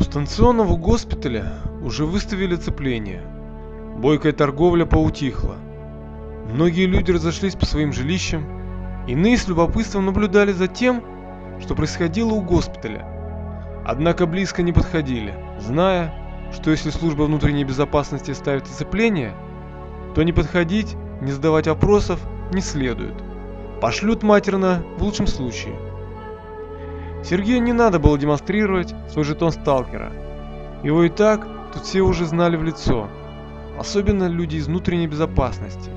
У станционного госпиталя уже выставили цепление. Бойкая торговля поутихла. Многие люди разошлись по своим жилищам, иные с любопытством наблюдали за тем, что происходило у госпиталя. Однако близко не подходили, зная, что если служба внутренней безопасности ставит оцепление, то не подходить, не задавать вопросов не следует. Пошлют матерно в лучшем случае. Сергею не надо было демонстрировать свой жетон сталкера. Его и так тут все уже знали в лицо, особенно люди из внутренней безопасности.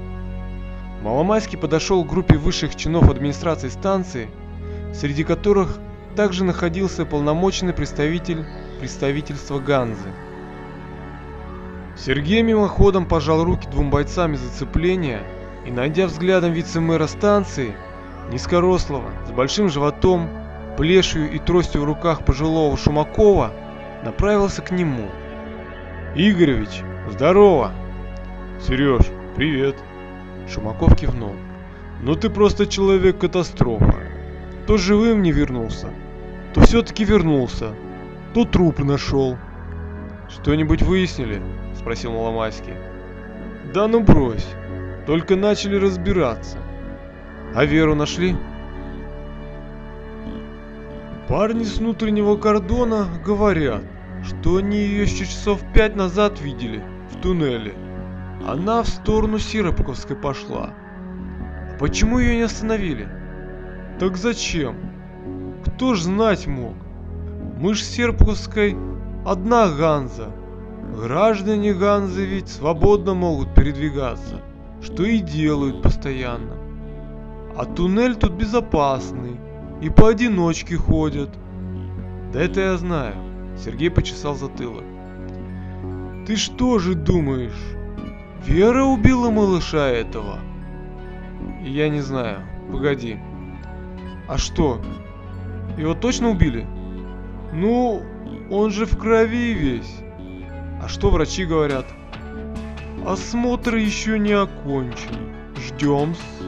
Маломайский подошел к группе высших чинов администрации станции, среди которых также находился полномочный представитель представительства Ганзы. Сергей мимоходом пожал руки двум бойцам из зацепления и, найдя взглядом вице-мэра станции, низкорослого, с большим животом, плешью и тростью в руках пожилого Шумакова, направился к нему. «Игоревич, здорово!» «Сереж, привет!» Шумаков кивнул. «Ну ты просто человек-катастрофа. То живым не вернулся, то все-таки вернулся, то труп нашел». «Что-нибудь выяснили?» – спросил Маломайский. «Да ну брось, только начали разбираться. А Веру нашли?» Парни с внутреннего кордона говорят, что они ее еще часов пять назад видели в туннеле. Она в сторону Сиропковской пошла. А почему ее не остановили? Так зачем? Кто ж знать мог? Мы ж Серпковской одна Ганза. Граждане Ганзы ведь свободно могут передвигаться, что и делают постоянно. А туннель тут безопасный, и поодиночке ходят. Да это я знаю. Сергей почесал затылок. Ты что же думаешь, Вера убила малыша этого? Я не знаю. Погоди. А что? Его точно убили? Ну, он же в крови весь. А что врачи говорят? Осмотр еще не окончен. Ждем-с.